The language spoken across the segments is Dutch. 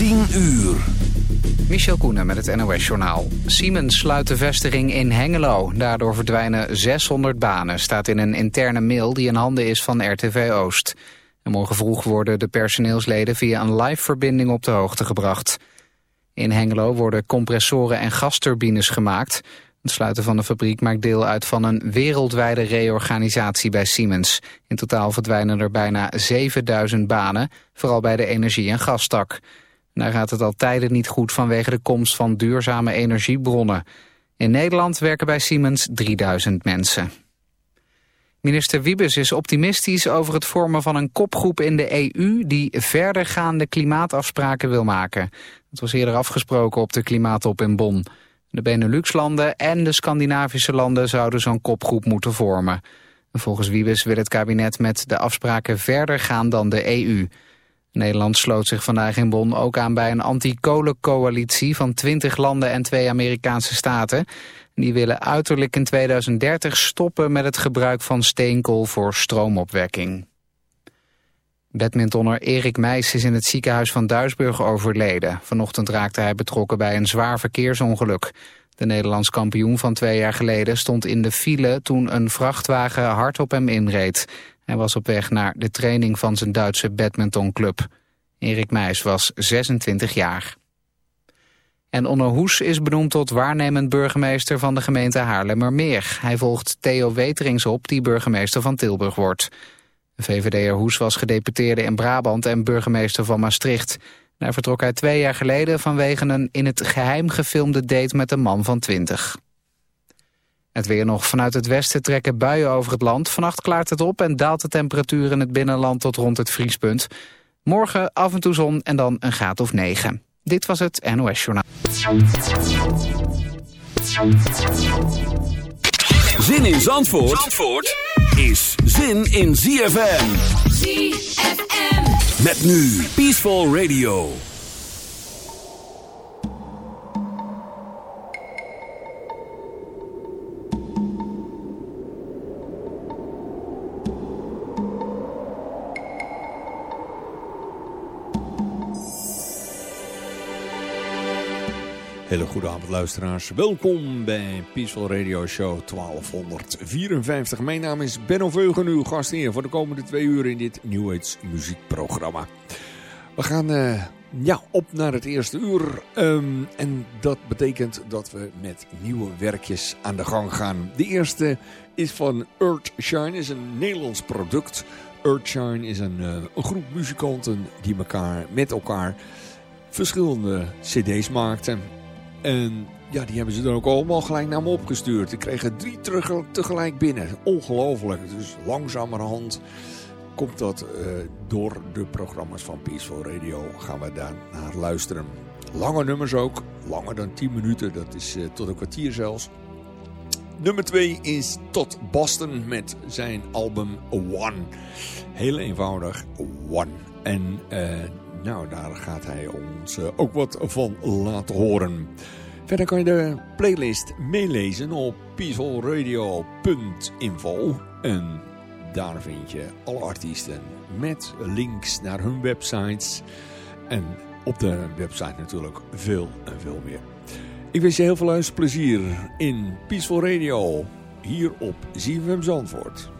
10 uur. Michel Koenen met het NOS-journaal. Siemens sluit de vestiging in Hengelo. Daardoor verdwijnen 600 banen, staat in een interne mail die in handen is van RTV Oost. En morgen vroeg worden de personeelsleden via een live-verbinding op de hoogte gebracht. In Hengelo worden compressoren en gasturbines gemaakt. Het sluiten van de fabriek maakt deel uit van een wereldwijde reorganisatie bij Siemens. In totaal verdwijnen er bijna 7000 banen, vooral bij de energie- en gastak. Daar gaat het al tijden niet goed vanwege de komst van duurzame energiebronnen. In Nederland werken bij Siemens 3000 mensen. Minister Wiebes is optimistisch over het vormen van een kopgroep in de EU... die verdergaande klimaatafspraken wil maken. Het was eerder afgesproken op de klimaattop in Bonn. De Benelux-landen en de Scandinavische landen zouden zo'n kopgroep moeten vormen. Volgens Wiebes wil het kabinet met de afspraken verder gaan dan de EU... Nederland sloot zich vandaag in Bonn ook aan bij een anti-kolencoalitie van 20 landen en twee Amerikaanse staten. Die willen uiterlijk in 2030 stoppen met het gebruik van steenkool voor stroomopwekking. Badmintonner Erik Meijs is in het ziekenhuis van Duisburg overleden. Vanochtend raakte hij betrokken bij een zwaar verkeersongeluk. De Nederlands kampioen van twee jaar geleden stond in de file toen een vrachtwagen hard op hem inreed. Hij was op weg naar de training van zijn Duitse badmintonclub. Erik Meijs was 26 jaar. En Onno Hoes is benoemd tot waarnemend burgemeester van de gemeente Haarlemmermeer. Hij volgt Theo Weterings op, die burgemeester van Tilburg wordt. VVD'er Hoes was gedeputeerde in Brabant en burgemeester van Maastricht. Daar vertrok hij twee jaar geleden vanwege een in het geheim gefilmde date met een man van 20. Het weer nog vanuit het westen trekken buien over het land. Vannacht klaart het op en daalt de temperatuur in het binnenland tot rond het vriespunt. Morgen af en toe zon en dan een graad of 9. Dit was het NOS Journaal. Zin in Zandvoort, Zandvoort is zin in ZFM. ZFM. Met nu Peaceful Radio. Hele goede avond luisteraars. Welkom bij Peaceful Radio Show 1254. Mijn naam is Benno Veugen, uw gastheer voor de komende twee uur in dit New Age muziekprogramma. We gaan uh, ja, op naar het eerste uur. Um, en dat betekent dat we met nieuwe werkjes aan de gang gaan. De eerste is van Earthshine, is een Nederlands product. Earthshine is een, uh, een groep muzikanten die elkaar met elkaar verschillende cd's maakten. En ja, die hebben ze dan ook allemaal gelijk naar me opgestuurd. Ik kreeg er drie terug, tegelijk binnen. Ongelooflijk. Dus langzamerhand komt dat uh, door de programma's van Peaceful Radio. Gaan we daar naar luisteren. Lange nummers ook. Langer dan 10 minuten. Dat is uh, tot een kwartier zelfs. Nummer 2 is Tot Boston met zijn album One. Heel eenvoudig. One. En... Uh, nou, daar gaat hij ons uh, ook wat van laten horen. Verder kan je de playlist meelezen op peacefulradio.info. En daar vind je alle artiesten met links naar hun websites. En op de website natuurlijk veel en veel meer. Ik wens je heel veel luisterplezier in Peaceful Radio. Hier op ZFM Zandvoort.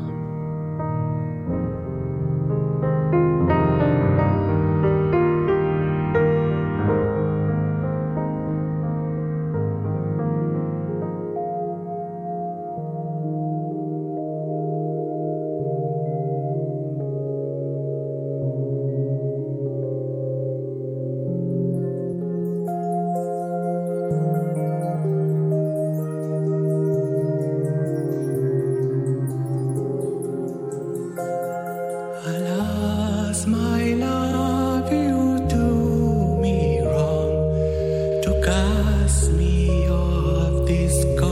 Cast me off this. Car.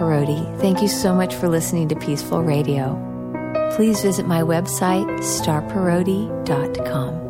Parodi. Thank you so much for listening to Peaceful Radio. Please visit my website, starparodi.com.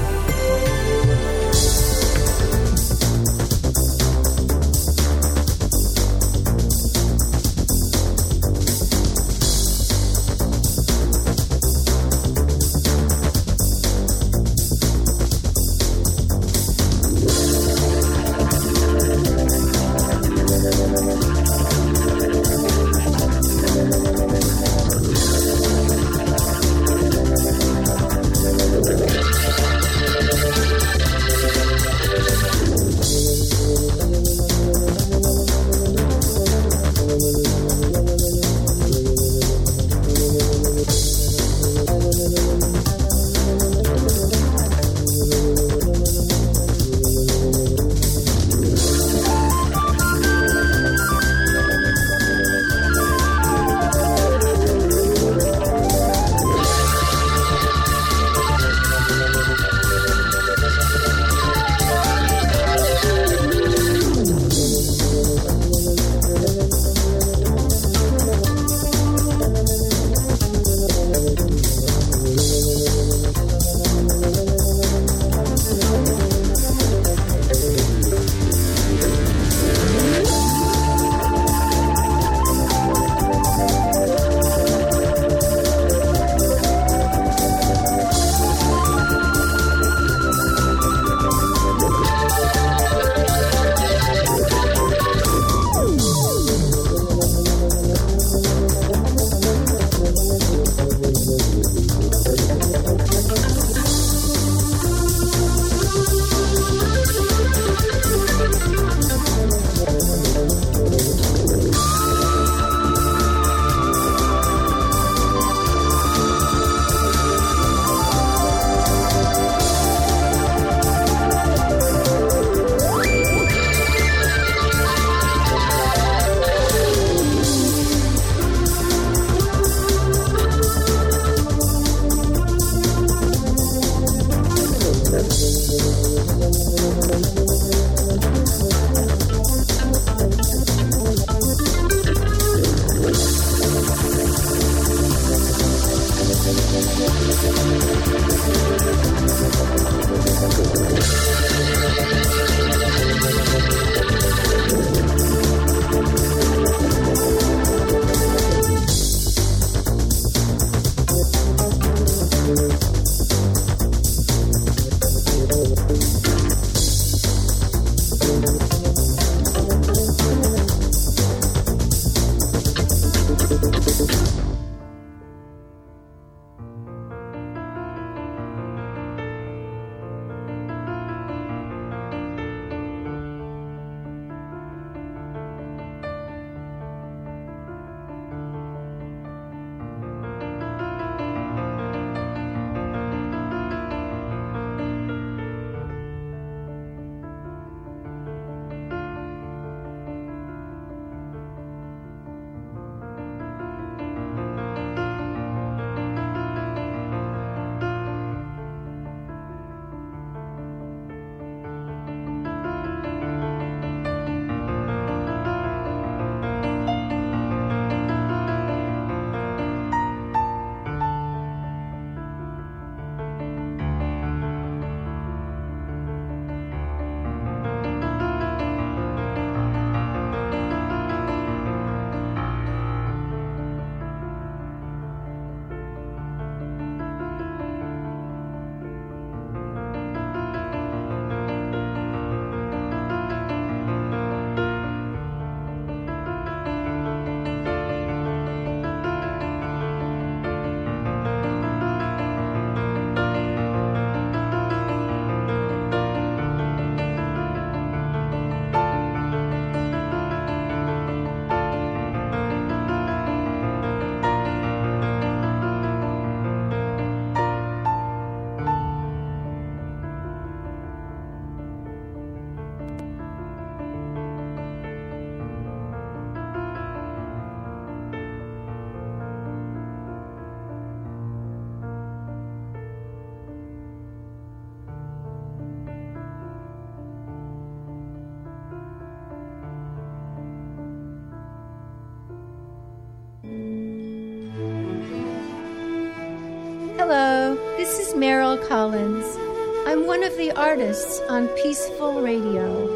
I'm one of the artists on Peaceful Radio.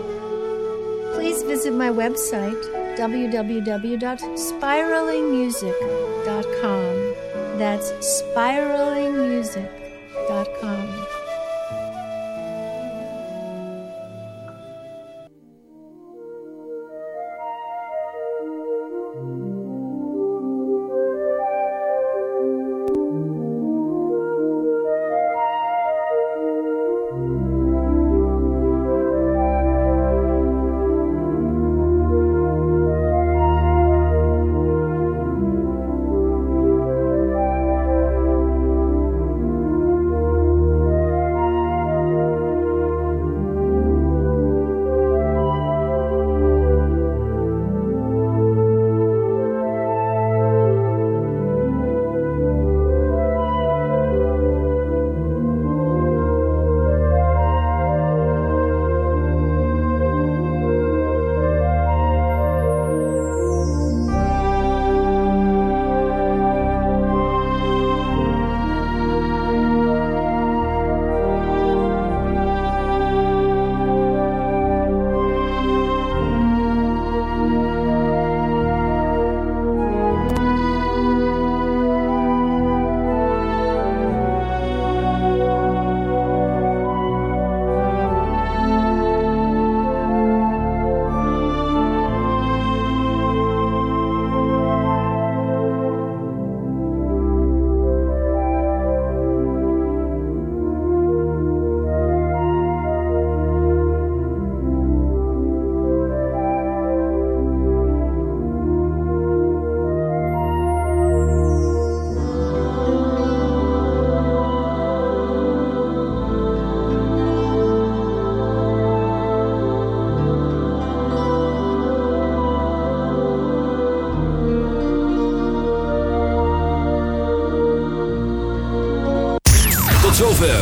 Please visit my website, www.spiralingmusic.com. That's spiralingmusic.com.